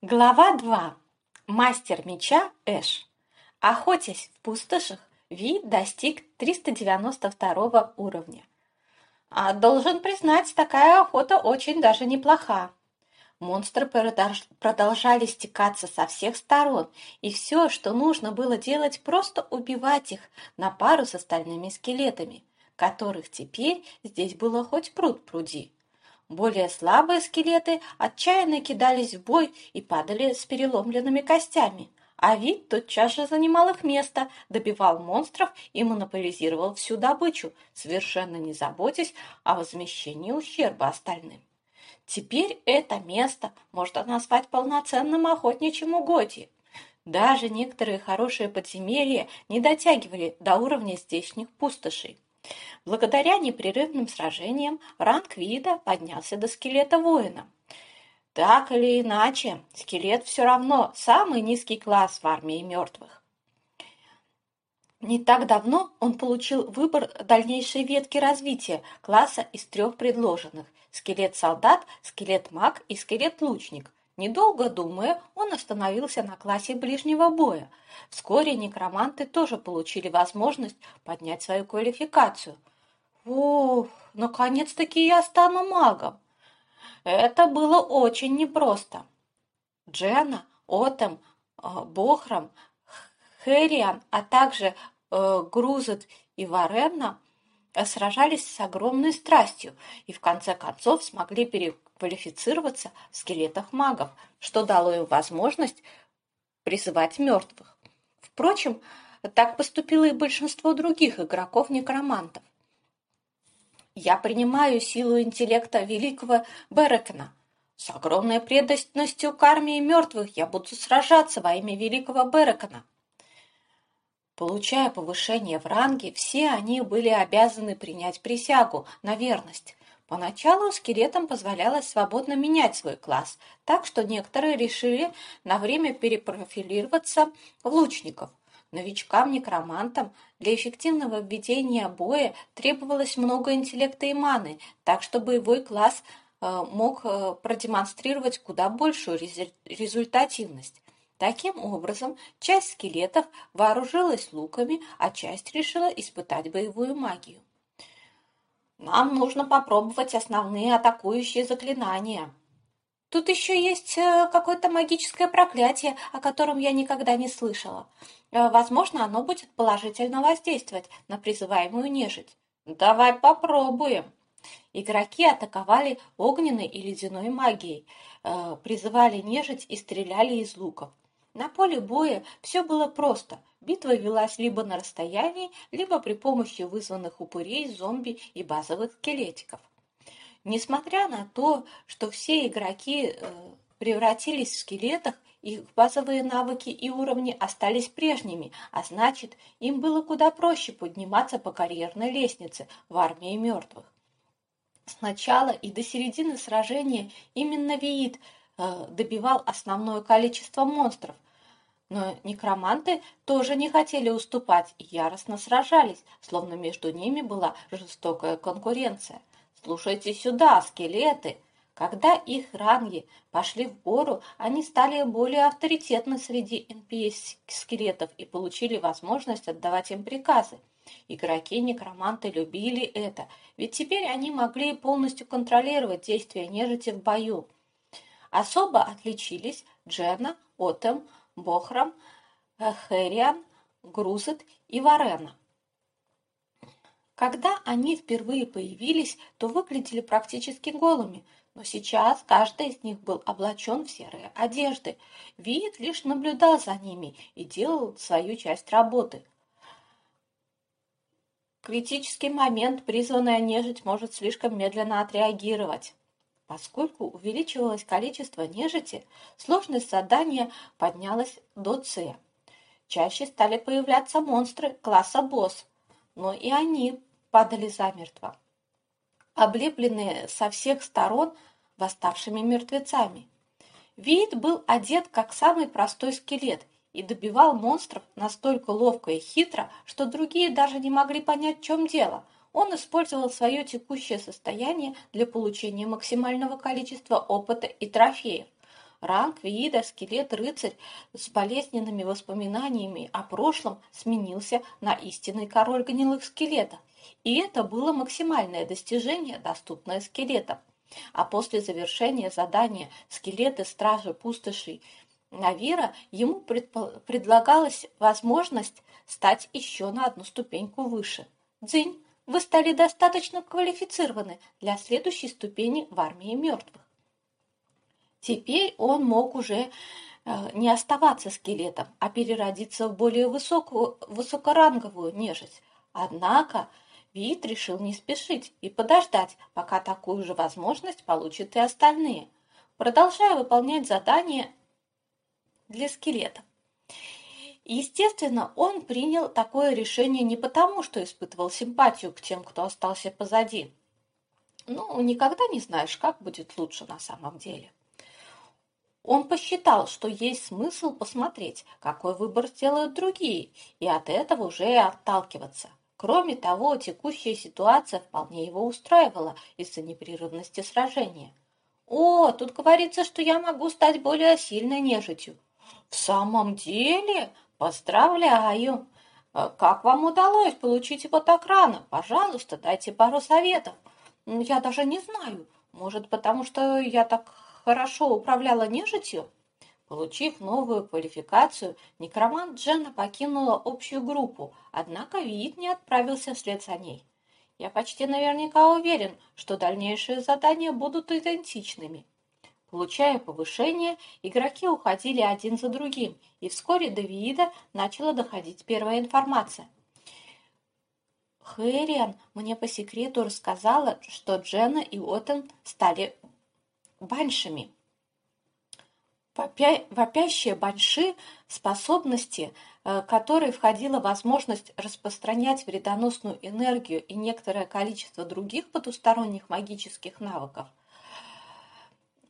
Глава 2. Мастер меча Эш. Охотясь в пустошах, Ви достиг 392 уровня. А должен признать, такая охота очень даже неплоха. Монстры продолжали стекаться со всех сторон, и все, что нужно было делать, просто убивать их на пару с остальными скелетами, которых теперь здесь было хоть пруд пруди. Более слабые скелеты отчаянно кидались в бой и падали с переломленными костями, а вид тотчас же занимал их место, добивал монстров и монополизировал всю добычу, совершенно не заботясь о возмещении ущерба остальным. Теперь это место можно назвать полноценным охотничьим угодьем. Даже некоторые хорошие подземелья не дотягивали до уровня здешних пустошей. Благодаря непрерывным сражениям ранг вида поднялся до скелета воина. Так или иначе, скелет все равно самый низкий класс в армии мертвых. Не так давно он получил выбор дальнейшей ветки развития класса из трех предложенных скелет-солдат, скелет-маг и скелет-лучник. Недолго думая, он остановился на классе ближнего боя. Вскоре некроманты тоже получили возможность поднять свою квалификацию. Ух, наконец-таки я стану магом. Это было очень непросто. Джена, Отем, э, Бохрам, Хэриан, а также э, Грузет и Варенна сражались с огромной страстью и в конце концов смогли переквалифицироваться в скелетах магов, что дало им возможность призывать мертвых. Впрочем, так поступило и большинство других игроков-некромантов. Я принимаю силу интеллекта великого Берекна. С огромной преданностью к армии мертвых я буду сражаться во имя великого Берекна. Получая повышение в ранге, все они были обязаны принять присягу на верность. Поначалу скелетам позволялось свободно менять свой класс, так что некоторые решили на время перепрофилироваться в лучников. Новичкам-некромантам для эффективного введения боя требовалось много интеллекта и маны, так что боевой класс э, мог э, продемонстрировать куда большую результативность. Таким образом, часть скелетов вооружилась луками, а часть решила испытать боевую магию. Нам нужно попробовать основные атакующие заклинания. Тут еще есть э, какое-то магическое проклятие, о котором я никогда не слышала. Э, возможно, оно будет положительно воздействовать на призываемую нежить. Давай попробуем. Игроки атаковали огненной и ледяной магией, э, призывали нежить и стреляли из луков. На поле боя все было просто. Битва велась либо на расстоянии, либо при помощи вызванных упырей, зомби и базовых скелетиков. Несмотря на то, что все игроки э, превратились в скелетах, их базовые навыки и уровни остались прежними, а значит, им было куда проще подниматься по карьерной лестнице в армии мертвых. Сначала и до середины сражения именно Виит э, добивал основное количество монстров, но некроманты тоже не хотели уступать и яростно сражались, словно между ними была жестокая конкуренция. «Слушайте сюда, скелеты!» Когда их ранги пошли в гору, они стали более авторитетны среди NPS-скелетов и получили возможность отдавать им приказы. Игроки-некроманты любили это, ведь теперь они могли полностью контролировать действия нежити в бою. Особо отличились Джена, Отем, Бохрам, Хэриан, Грузет и Варена. Когда они впервые появились, то выглядели практически голыми, но сейчас каждый из них был облачен в серые одежды. Вид лишь наблюдал за ними и делал свою часть работы. критический момент призванная нежить может слишком медленно отреагировать. Поскольку увеличивалось количество нежити, сложность задания поднялась до С. Чаще стали появляться монстры класса босс, но и они падали замертво, облепленные со всех сторон восставшими мертвецами. Вид был одет как самый простой скелет и добивал монстров настолько ловко и хитро, что другие даже не могли понять, в чем дело – он использовал свое текущее состояние для получения максимального количества опыта и трофеев. Ранг вида, скелет-рыцарь с болезненными воспоминаниями о прошлом сменился на истинный король гнилых скелетов. И это было максимальное достижение, доступное скелетам. А после завершения задания скелеты стражи пустошей Навира ему предлагалась возможность стать еще на одну ступеньку выше. Дзынь, вы стали достаточно квалифицированы для следующей ступени в армии мертвых. Теперь он мог уже э, не оставаться скелетом, а переродиться в более высокую, высокоранговую нежить. Однако Вит решил не спешить и подождать, пока такую же возможность получат и остальные, продолжая выполнять задания для скелетов. Естественно, он принял такое решение не потому, что испытывал симпатию к тем, кто остался позади. Ну, никогда не знаешь, как будет лучше на самом деле. Он посчитал, что есть смысл посмотреть, какой выбор сделают другие, и от этого уже и отталкиваться. Кроме того, текущая ситуация вполне его устраивала из-за непрерывности сражения. «О, тут говорится, что я могу стать более сильной нежитью». «В самом деле? Поздравляю! Э, как вам удалось получить его так рано? Пожалуйста, дайте пару советов. Я даже не знаю. Может, потому что я так хорошо управляла нежитью? Получив новую квалификацию, некромант Дженна покинула общую группу, однако вид не отправился вслед за ней. Я почти наверняка уверен, что дальнейшие задания будут идентичными. Получая повышение, игроки уходили один за другим, и вскоре до Виида начала доходить первая информация. Хэриан мне по секрету рассказала, что Дженна и Отен стали баншами. Вопящие банши – способности, э, которой входила возможность распространять вредоносную энергию и некоторое количество других потусторонних магических навыков.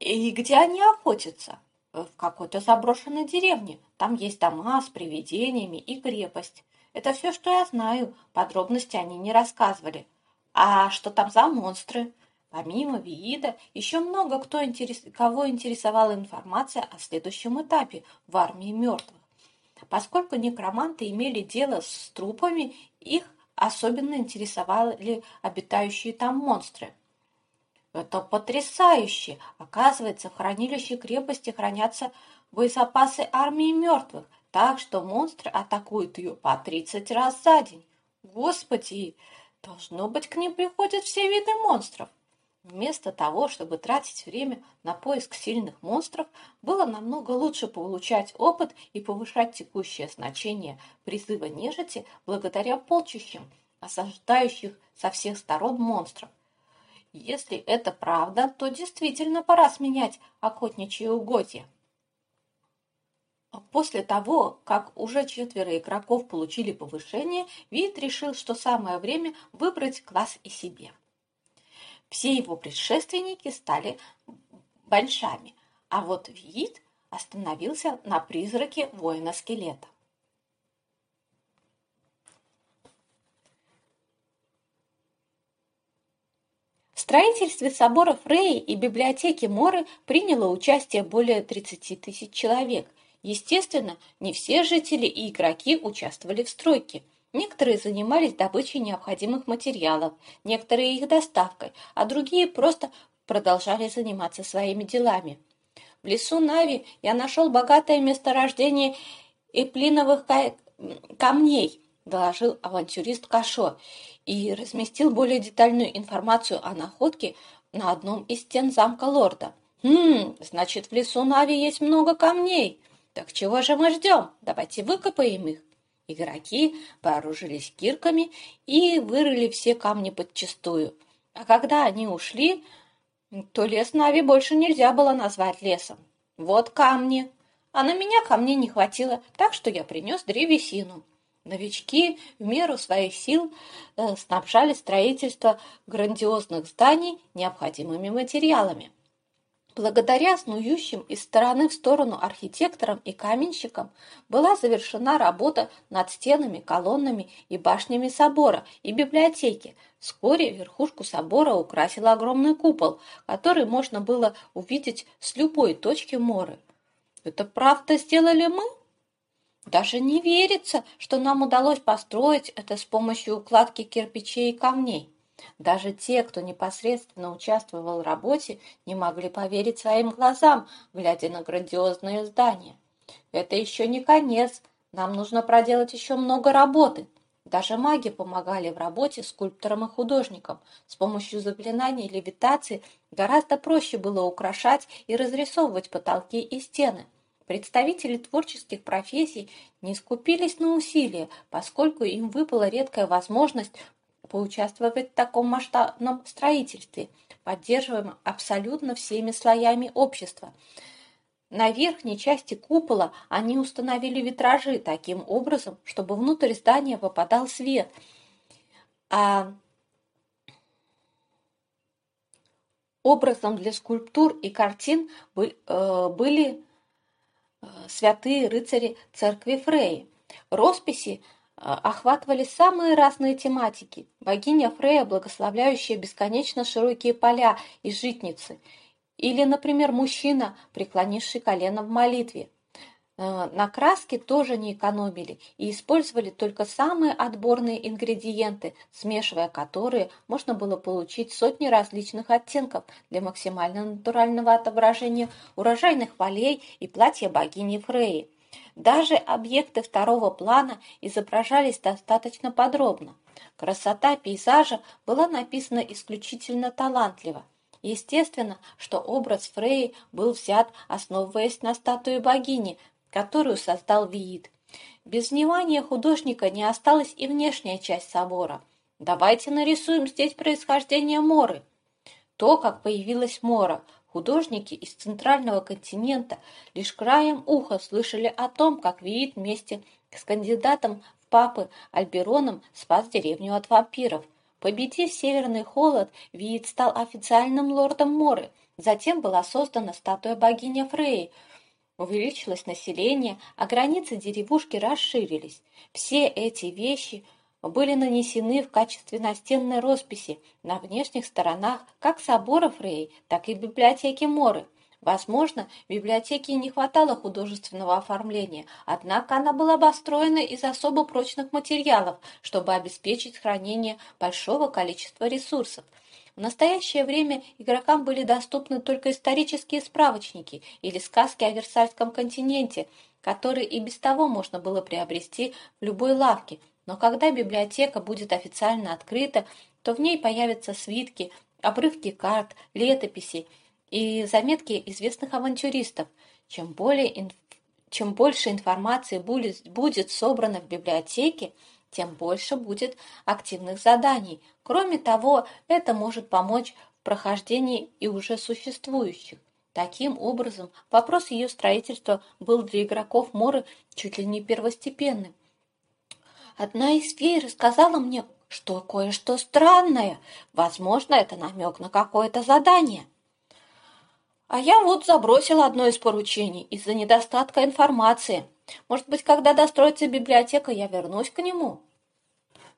И где они охотятся? В какой-то заброшенной деревне. Там есть дома с привидениями и крепость. Это все, что я знаю. Подробности они не рассказывали. А что там за монстры? Помимо Виида, еще много кто интерес... кого интересовала информация о следующем этапе в армии мертвых. Поскольку некроманты имели дело с трупами, их особенно интересовали обитающие там монстры. Это потрясающе! Оказывается, в хранилище крепости хранятся боезапасы армии мертвых, так что монстры атакуют ее по 30 раз за день. Господи, должно быть, к ним приходят все виды монстров. Вместо того, чтобы тратить время на поиск сильных монстров, было намного лучше получать опыт и повышать текущее значение призыва нежити благодаря полчищам, осаждающих со всех сторон монстров. Если это правда, то действительно пора сменять охотничьи угодья. После того, как уже четверо игроков получили повышение, Вид решил, что самое время выбрать класс и себе. Все его предшественники стали большами, а вот вид остановился на призраке воина-скелета. Строительстве собора Фреи и библиотеки Моры приняло участие более 30 тысяч человек. Естественно, не все жители и игроки участвовали в стройке – Некоторые занимались добычей необходимых материалов, некоторые их доставкой, а другие просто продолжали заниматься своими делами. В лесу Нави я нашел богатое месторождение эплиновых камней, доложил авантюрист Кашо и разместил более детальную информацию о находке на одном из стен замка лорда. «Хм, значит, в лесу Нави есть много камней. Так чего же мы ждем? Давайте выкопаем их». Игроки вооружились кирками и вырыли все камни подчистую. А когда они ушли, то лес Нави больше нельзя было назвать лесом. Вот камни. А на меня камней не хватило, так что я принес древесину. Новички в меру своих сил э, снабжали строительство грандиозных зданий необходимыми материалами. Благодаря снующим из стороны в сторону архитекторам и каменщикам была завершена работа над стенами, колоннами и башнями собора и библиотеки. Вскоре верхушку собора украсил огромный купол, который можно было увидеть с любой точки Моры. Это правда сделали мы? Даже не верится, что нам удалось построить это с помощью укладки кирпичей и камней. Даже те, кто непосредственно участвовал в работе, не могли поверить своим глазам, глядя на грандиозное здание. Это еще не конец, нам нужно проделать еще много работы. Даже маги помогали в работе скульпторам и художникам. С помощью заклинаний левитации гораздо проще было украшать и разрисовывать потолки и стены. Представители творческих профессий не скупились на усилия, поскольку им выпала редкая возможность поучаствовать в таком масштабном строительстве, поддерживаемом абсолютно всеми слоями общества. На верхней части купола они установили витражи таким образом, чтобы внутрь здания попадал свет, а образом для скульптур и картин э, были святые рыцари церкви Фреи. Росписи – а, охватывали самые разные тематики. Богиня Фрея, благословляющая бесконечно широкие поля и житницы. Или, например, мужчина, преклонивший колено в молитве. А, на краске тоже не экономили и использовали только самые отборные ингредиенты, смешивая которые можно было получить сотни различных оттенков для максимально натурального отображения урожайных полей и платья богини Фреи. Даже объекты второго плана изображались достаточно подробно. Красота пейзажа была написана исключительно талантливо. Естественно, что образ Фреи был взят, основываясь на статуе богини, которую создал Виит. Без внимания художника не осталась и внешняя часть собора. Давайте нарисуем здесь происхождение Моры. То, как появилась Мора – Художники из центрального континента лишь краем уха слышали о том, как Виит вместе с кандидатом в папы Альбероном спас деревню от вампиров. Победив северный холод, Виит стал официальным лордом Моры. Затем была создана статуя богини Фреи. Увеличилось население, а границы деревушки расширились. Все эти вещи – были нанесены в качестве настенной росписи на внешних сторонах как собора Фрей, так и библиотеки Моры. Возможно, библиотеке не хватало художественного оформления, однако она была построена из особо прочных материалов, чтобы обеспечить хранение большого количества ресурсов. В настоящее время игрокам были доступны только исторические справочники или сказки о Версальском континенте, которые и без того можно было приобрести в любой лавке, но когда библиотека будет официально открыта, то в ней появятся свитки, обрывки карт, летописи и заметки известных авантюристов. Чем, более, чем больше информации будет, будет собрано в библиотеке, тем больше будет активных заданий. Кроме того, это может помочь в прохождении и уже существующих. Таким образом, вопрос ее строительства был для игроков Моры чуть ли не первостепенным. Одна из фей рассказала мне, что кое-что странное. Возможно, это намек на какое-то задание. А я вот забросил одно из поручений из-за недостатка информации. Может быть, когда достроится библиотека, я вернусь к нему.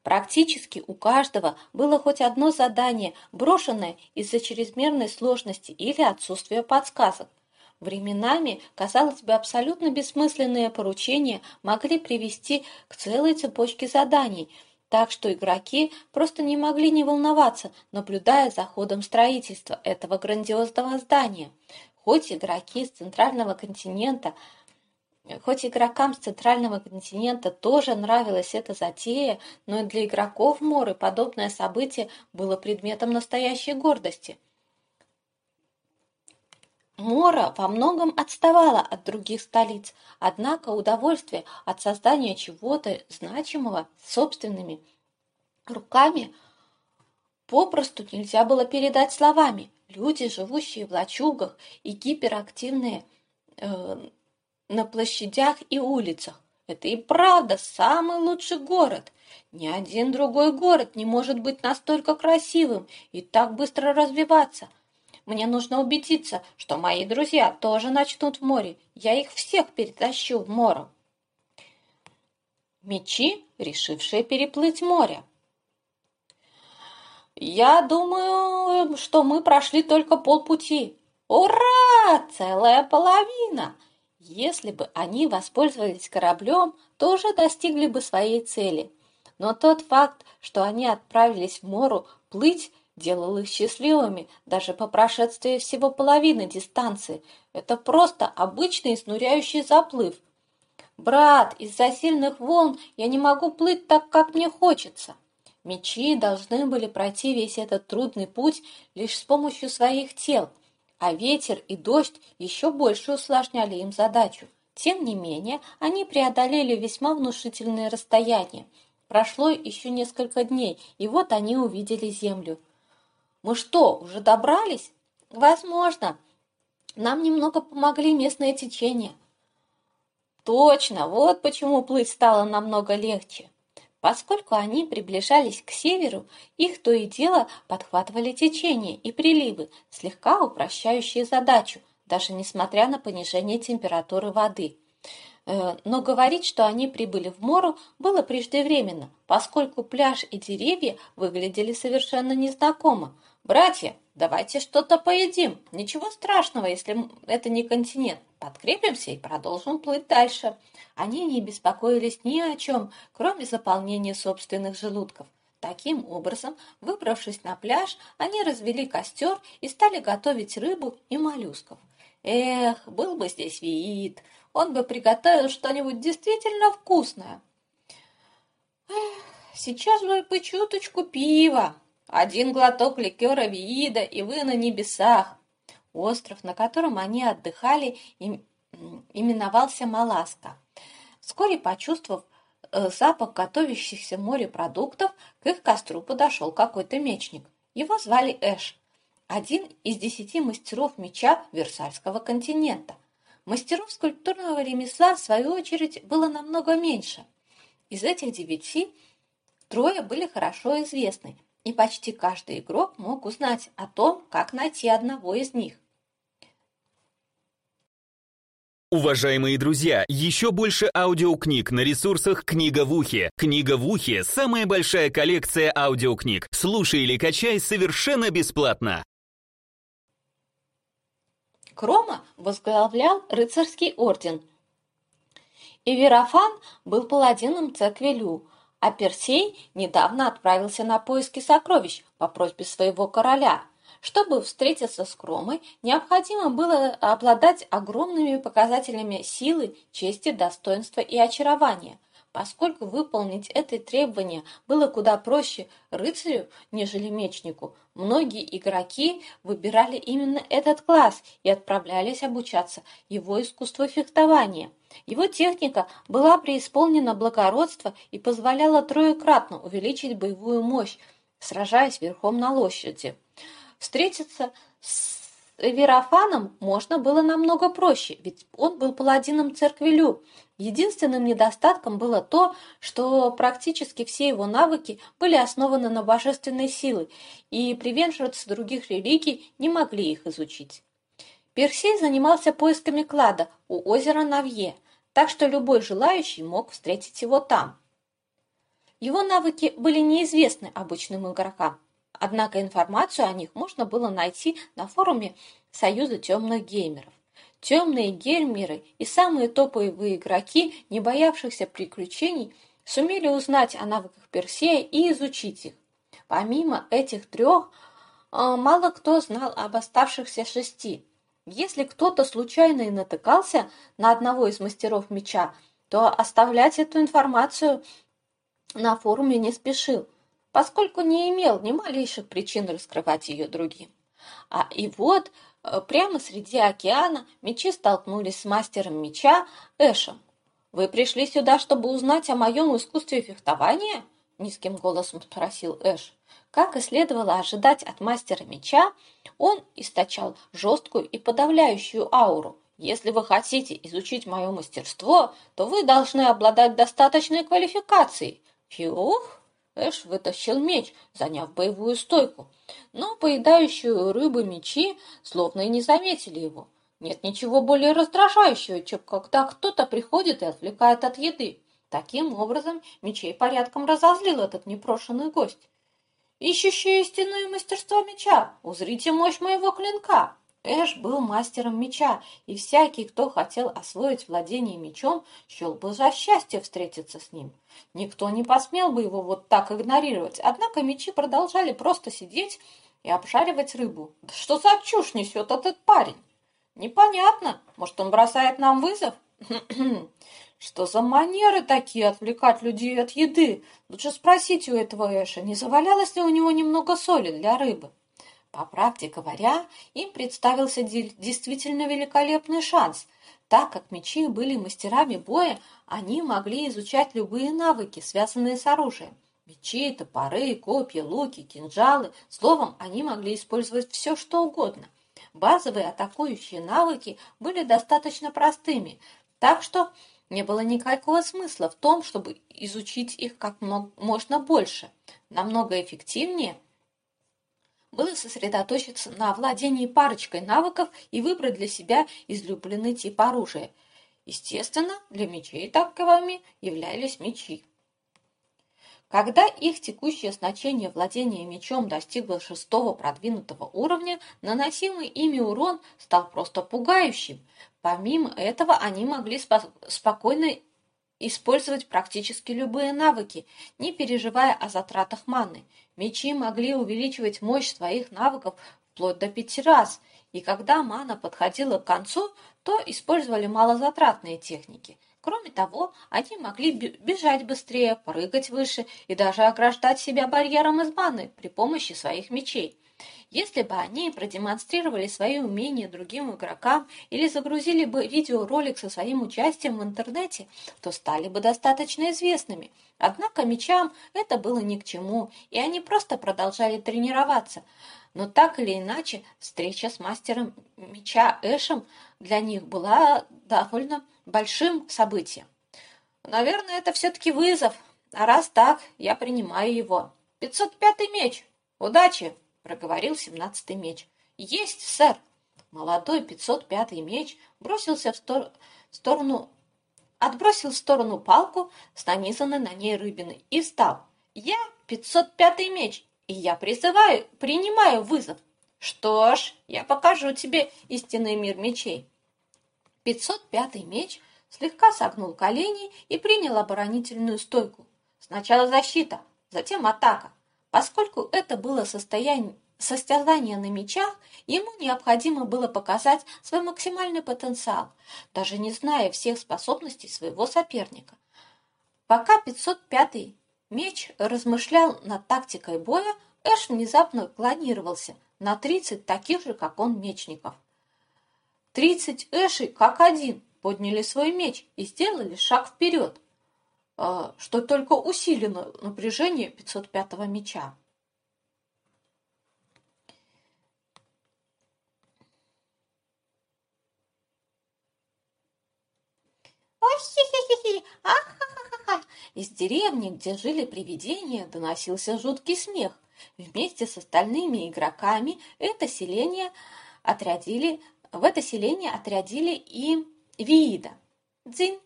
Практически у каждого было хоть одно задание, брошенное из-за чрезмерной сложности или отсутствия подсказок. Временами, казалось бы, абсолютно бессмысленные поручения могли привести к целой цепочке заданий, так что игроки просто не могли не волноваться, наблюдая за ходом строительства этого грандиозного здания. Хоть игроки с центрального континента Хоть игрокам с центрального континента тоже нравилась эта затея, но и для игроков Моры подобное событие было предметом настоящей гордости – Мора во многом отставала от других столиц, однако удовольствие от создания чего-то значимого собственными руками попросту нельзя было передать словами. Люди, живущие в лачугах и гиперактивные э, на площадях и улицах, это и правда самый лучший город. Ни один другой город не может быть настолько красивым и так быстро развиваться – Мне нужно убедиться, что мои друзья тоже начнут в море. Я их всех перетащу в море. Мечи, решившие переплыть море. Я думаю, что мы прошли только полпути. Ура! Целая половина! Если бы они воспользовались кораблем, то уже достигли бы своей цели. Но тот факт, что они отправились в мору плыть, делал их счастливыми даже по прошествии всего половины дистанции. Это просто обычный изнуряющий заплыв. Брат, из-за сильных волн я не могу плыть так, как мне хочется. Мечи должны были пройти весь этот трудный путь лишь с помощью своих тел, а ветер и дождь еще больше усложняли им задачу. Тем не менее, они преодолели весьма внушительные расстояния. Прошло еще несколько дней, и вот они увидели землю. «Мы что, уже добрались?» «Возможно. Нам немного помогли местные течения». «Точно, вот почему плыть стало намного легче». Поскольку они приближались к северу, их то и дело подхватывали течения и приливы, слегка упрощающие задачу, даже несмотря на понижение температуры воды. Э, но говорить, что они прибыли в Мору, было преждевременно, поскольку пляж и деревья выглядели совершенно незнакомо. «Братья, давайте что-то поедим. Ничего страшного, если это не континент. Подкрепимся и продолжим плыть дальше». Они не беспокоились ни о чем, кроме заполнения собственных желудков. Таким образом, выбравшись на пляж, они развели костер и стали готовить рыбу и моллюсков. Эх, был бы здесь вид, он бы приготовил что-нибудь действительно вкусное. Эх, сейчас бы по чуточку пива, один глоток ликера вида, и вы на небесах. Остров, на котором они отдыхали, именовался Маласка. Вскоре, почувствовав э, запах готовящихся в море продуктов, к их костру подошел какой-то мечник. Его звали Эш, один из десяти мастеров меча Версальского континента. Мастеров скульптурного ремесла, в свою очередь, было намного меньше. Из этих девяти трое были хорошо известны, и почти каждый игрок мог узнать о том, как найти одного из них. Уважаемые друзья, еще больше аудиокниг на ресурсах «Книга в ухе». «Книга в ухе» — самая большая коллекция аудиокниг. Слушай или качай совершенно бесплатно. Крома возглавлял рыцарский орден. И Верофан был паладином церкви Лю, а Персей недавно отправился на поиски сокровищ по просьбе своего короля – чтобы встретиться с Кромой, необходимо было обладать огромными показателями силы, чести, достоинства и очарования. Поскольку выполнить это требование было куда проще рыцарю, нежели мечнику, многие игроки выбирали именно этот класс и отправлялись обучаться его искусству фехтования. Его техника была преисполнена благородства и позволяла троекратно увеличить боевую мощь, сражаясь верхом на лошади. Встретиться с Верофаном можно было намного проще, ведь он был паладином церкви Лю. Единственным недостатком было то, что практически все его навыки были основаны на божественной силы, и приверженцы других религий не могли их изучить. Персей занимался поисками клада у озера Навье, так что любой желающий мог встретить его там. Его навыки были неизвестны обычным игрокам, Однако информацию о них можно было найти на форуме Союза темных геймеров. Темные геймеры и самые топовые игроки, не боявшихся приключений, сумели узнать о навыках Персея и изучить их. Помимо этих трех, а, мало кто знал об оставшихся шести. Если кто-то случайно и натыкался на одного из мастеров меча, то оставлять эту информацию на форуме не спешил – поскольку не имел ни малейших причин раскрывать ее другим. А и вот э, прямо среди океана мечи столкнулись с мастером меча Эшем. «Вы пришли сюда, чтобы узнать о моем искусстве фехтования?» – низким голосом спросил Эш. Как и следовало ожидать от мастера меча, он источал жесткую и подавляющую ауру. Если вы хотите изучить мое мастерство, то вы должны обладать достаточной квалификацией. Фух! Эш вытащил меч, заняв боевую стойку. Но поедающие рыбы мечи словно и не заметили его. Нет ничего более раздражающего, чем когда кто-то приходит и отвлекает от еды. Таким образом, мечей порядком разозлил этот непрошенный гость. «Ищущие истинное мастерство меча, узрите мощь моего клинка!» Эш был мастером меча, и всякий, кто хотел освоить владение мечом, счел бы за счастье встретиться с ним. Никто не посмел бы его вот так игнорировать, однако мечи продолжали просто сидеть и обжаривать рыбу. Да что за чушь несет этот парень? Непонятно. Может, он бросает нам вызов? Что за манеры такие отвлекать людей от еды? Лучше спросите у этого Эша, не завалялось ли у него немного соли для рыбы? По правде говоря, им представился действительно великолепный шанс. Так как мечи были мастерами боя, они могли изучать любые навыки, связанные с оружием. Мечи, топоры, копья, луки, кинжалы. Словом, они могли использовать все, что угодно. Базовые атакующие навыки были достаточно простыми, так что не было никакого смысла в том, чтобы изучить их как можно больше. Намного эффективнее – было сосредоточиться на владении парочкой навыков и выбрать для себя излюбленный тип оружия. Естественно, для мечей таковыми являлись мечи. Когда их текущее значение владения мечом достигло шестого продвинутого уровня, наносимый ими урон стал просто пугающим. Помимо этого, они могли спо спокойно использовать практически любые навыки, не переживая о затратах маны. Мечи могли увеличивать мощь своих навыков вплоть до пяти раз, и когда мана подходила к концу, то использовали малозатратные техники. Кроме того, они могли бежать быстрее, прыгать выше и даже ограждать себя барьером из маны при помощи своих мечей. Если бы они продемонстрировали свои умения другим игрокам или загрузили бы видеоролик со своим участием в интернете, то стали бы достаточно известными. Однако мечам это было ни к чему, и они просто продолжали тренироваться. Но так или иначе, встреча с мастером меча Эшем для них была довольно большим событием. Наверное, это все-таки вызов, а раз так, я принимаю его. 505-й меч! Удачи! — проговорил семнадцатый меч. «Есть, сэр!» Молодой пятьсот пятый меч бросился в стор... сторону... Отбросил в сторону палку с нанизанной на ней рыбиной и встал. «Я пятьсот пятый меч, и я призываю, принимаю вызов!» «Что ж, я покажу тебе истинный мир мечей!» Пятьсот пятый меч слегка согнул колени и принял оборонительную стойку. Сначала защита, затем атака. Поскольку это было состояние состязание на мечах, ему необходимо было показать свой максимальный потенциал, даже не зная всех способностей своего соперника. Пока 505-й меч размышлял над тактикой боя, Эш внезапно клонировался на 30 таких же, как он, мечников. 30 Эшей, как один, подняли свой меч и сделали шаг вперед. А, что только усилено напряжение 505-го меча. Из деревни, где жили привидения, доносился жуткий смех. Вместе с остальными игроками это селение отрядили, в это селение отрядили и Виида. Дзинь,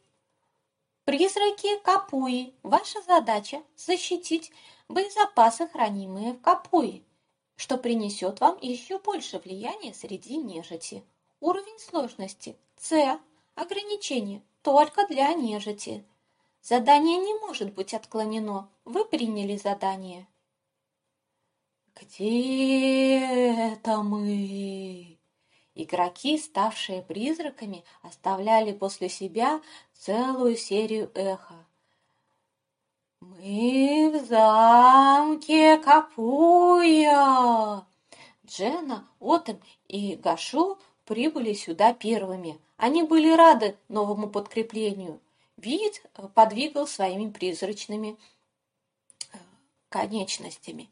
Призраки Капуи. Ваша задача – защитить боезапасы, хранимые в Капуи, что принесет вам еще больше влияния среди нежити. Уровень сложности – С. Ограничение только для нежити. Задание не может быть отклонено. Вы приняли задание. «Где это мы?» Игроки, ставшие призраками, оставляли после себя целую серию эхо. «Мы в замке Капуя!» Джена, Отом и Гашу прибыли сюда первыми. Они были рады новому подкреплению. Вид подвигал своими призрачными э, конечностями.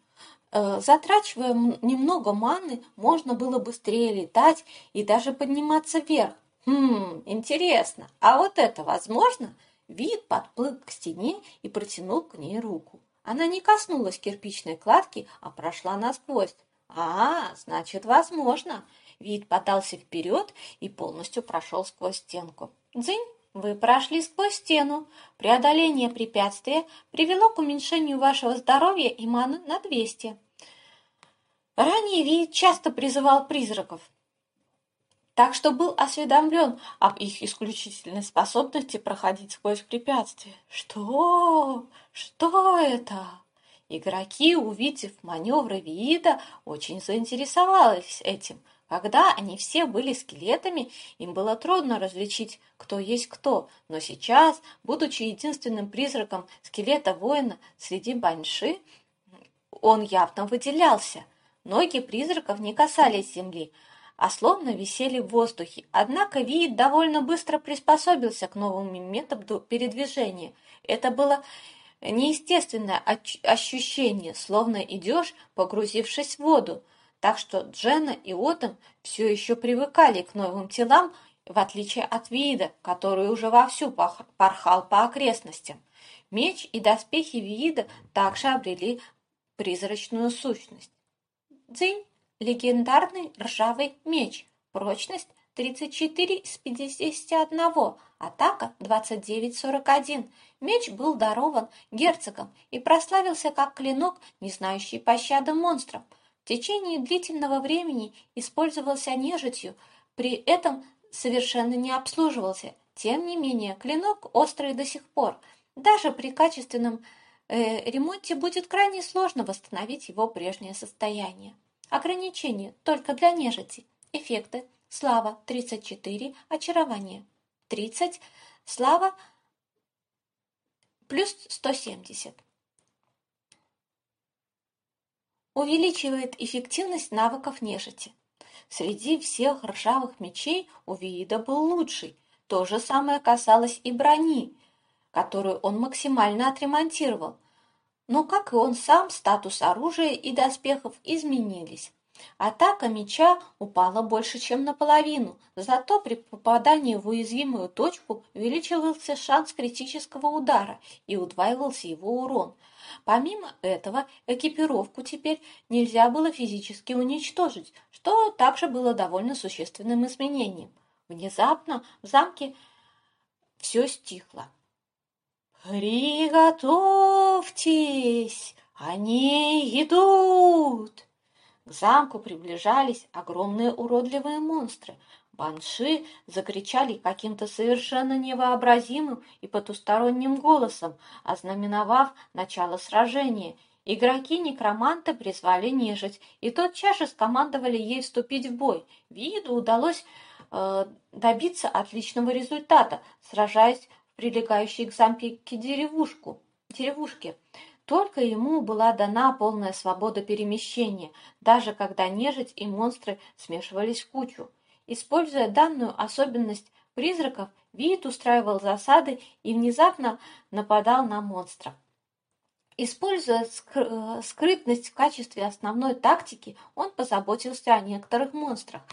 Э, затрачивая немного маны, можно было быстрее летать и даже подниматься вверх. Хм, интересно, а вот это возможно? Вид подплыл к стене и протянул к ней руку. Она не коснулась кирпичной кладки, а прошла насквозь. А, значит, возможно. Вид подался вперед и полностью прошел сквозь стенку. Дзынь! Вы прошли сквозь стену. Преодоление препятствия привело к уменьшению вашего здоровья и маны на 200. Ранее Вид часто призывал призраков, так что был осведомлен об их исключительной способности проходить сквозь препятствия. Что? Что это? Игроки, увидев маневры Виида, очень заинтересовались этим. Когда они все были скелетами, им было трудно различить, кто есть кто, но сейчас, будучи единственным призраком скелета-воина среди баньши, он явно выделялся. Ноги призраков не касались земли, а словно висели в воздухе. Однако Виит довольно быстро приспособился к новому методу передвижения. Это было неестественное ощущение, словно идешь, погрузившись в воду. Так что Джена и Отом все еще привыкали к новым телам, в отличие от Виида, который уже вовсю порхал по окрестностям. Меч и доспехи Виида также обрели призрачную сущность. Дзынь Легендарный ржавый меч. Прочность 34 из 51. Атака 29-41. Меч был дарован герцогом и прославился как клинок, не знающий пощады монстров. В течение длительного времени использовался нежитью, при этом совершенно не обслуживался. Тем не менее, клинок острый до сих пор. Даже при качественном э, ремонте будет крайне сложно восстановить его прежнее состояние. Ограничения только для нежити. Эффекты. Слава 34, очарование 30, слава плюс 170. Увеличивает эффективность навыков нежити. Среди всех ржавых мечей у Виида был лучший. То же самое касалось и брони, которую он максимально отремонтировал. Но, как и он сам, статус оружия и доспехов изменились. Атака меча упала больше, чем наполовину, зато при попадании в уязвимую точку увеличивался шанс критического удара и удваивался его урон. Помимо этого, экипировку теперь нельзя было физически уничтожить, что также было довольно существенным изменением. Внезапно в замке все стихло. «Приготовьтесь! Они идут!» К замку приближались огромные уродливые монстры. Банши закричали каким-то совершенно невообразимым и потусторонним голосом, ознаменовав начало сражения. Игроки-некроманта призвали нежить, и тотчас же скомандовали ей вступить в бой. Виду удалось э, добиться отличного результата, сражаясь прилегающей к замке деревушку, деревушке. Только ему была дана полная свобода перемещения, даже когда нежить и монстры смешивались в кучу. Используя данную особенность призраков, Виит устраивал засады и внезапно нападал на монстров. Используя скрытность в качестве основной тактики, он позаботился о некоторых монстрах –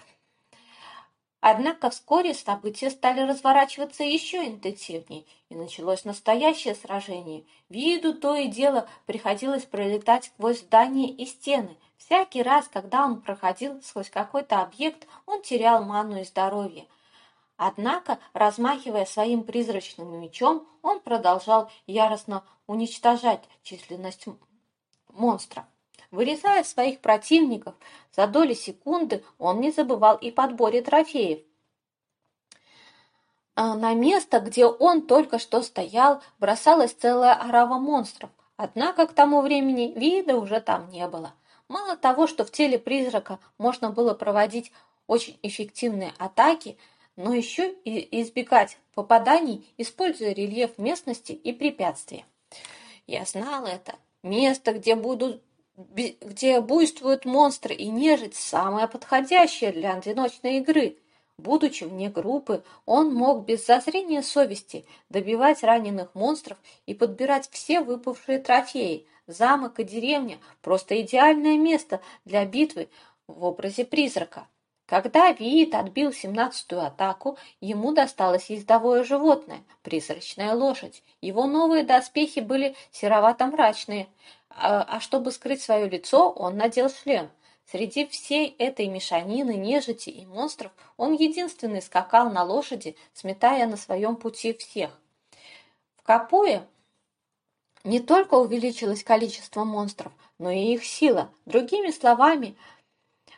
Однако вскоре события стали разворачиваться еще интенсивнее, и началось настоящее сражение. Виду то и дело приходилось пролетать сквозь здания и стены. Всякий раз, когда он проходил сквозь какой-то объект, он терял ману и здоровье. Однако, размахивая своим призрачным мечом, он продолжал яростно уничтожать численность монстров. Вырезая своих противников за доли секунды, он не забывал и подборе трофеев. А на место, где он только что стоял, бросалась целая орава монстров. Однако к тому времени вида уже там не было. Мало того, что в теле призрака можно было проводить очень эффективные атаки, но еще и избегать попаданий, используя рельеф местности и препятствия. Я знал это. Место, где будут где буйствуют монстры и нежить, самое подходящее для одиночной игры. Будучи вне группы, он мог без зазрения совести добивать раненых монстров и подбирать все выпавшие трофеи. Замок и деревня – просто идеальное место для битвы в образе призрака. Когда Виит отбил семнадцатую атаку, ему досталось ездовое животное – призрачная лошадь. Его новые доспехи были серовато-мрачные, а, а чтобы скрыть свое лицо, он надел шлем. Среди всей этой мешанины нежити и монстров он единственный скакал на лошади, сметая на своем пути всех. В Капуе не только увеличилось количество монстров, но и их сила. Другими словами,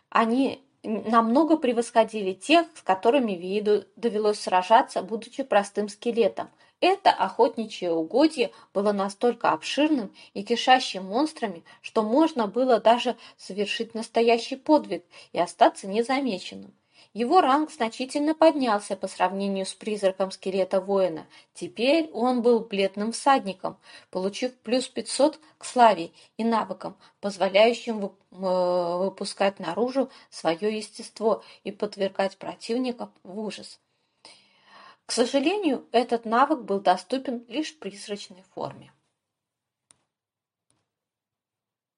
они намного превосходили тех, с которыми Вииду довелось сражаться, будучи простым скелетом. Это охотничье угодье было настолько обширным и кишащим монстрами, что можно было даже совершить настоящий подвиг и остаться незамеченным. Его ранг значительно поднялся по сравнению с призраком скелета воина. Теперь он был бледным всадником, получив плюс 500 к славе и навыкам, позволяющим э, выпускать наружу свое естество и подвергать противников в ужас. К сожалению, этот навык был доступен лишь в призрачной форме.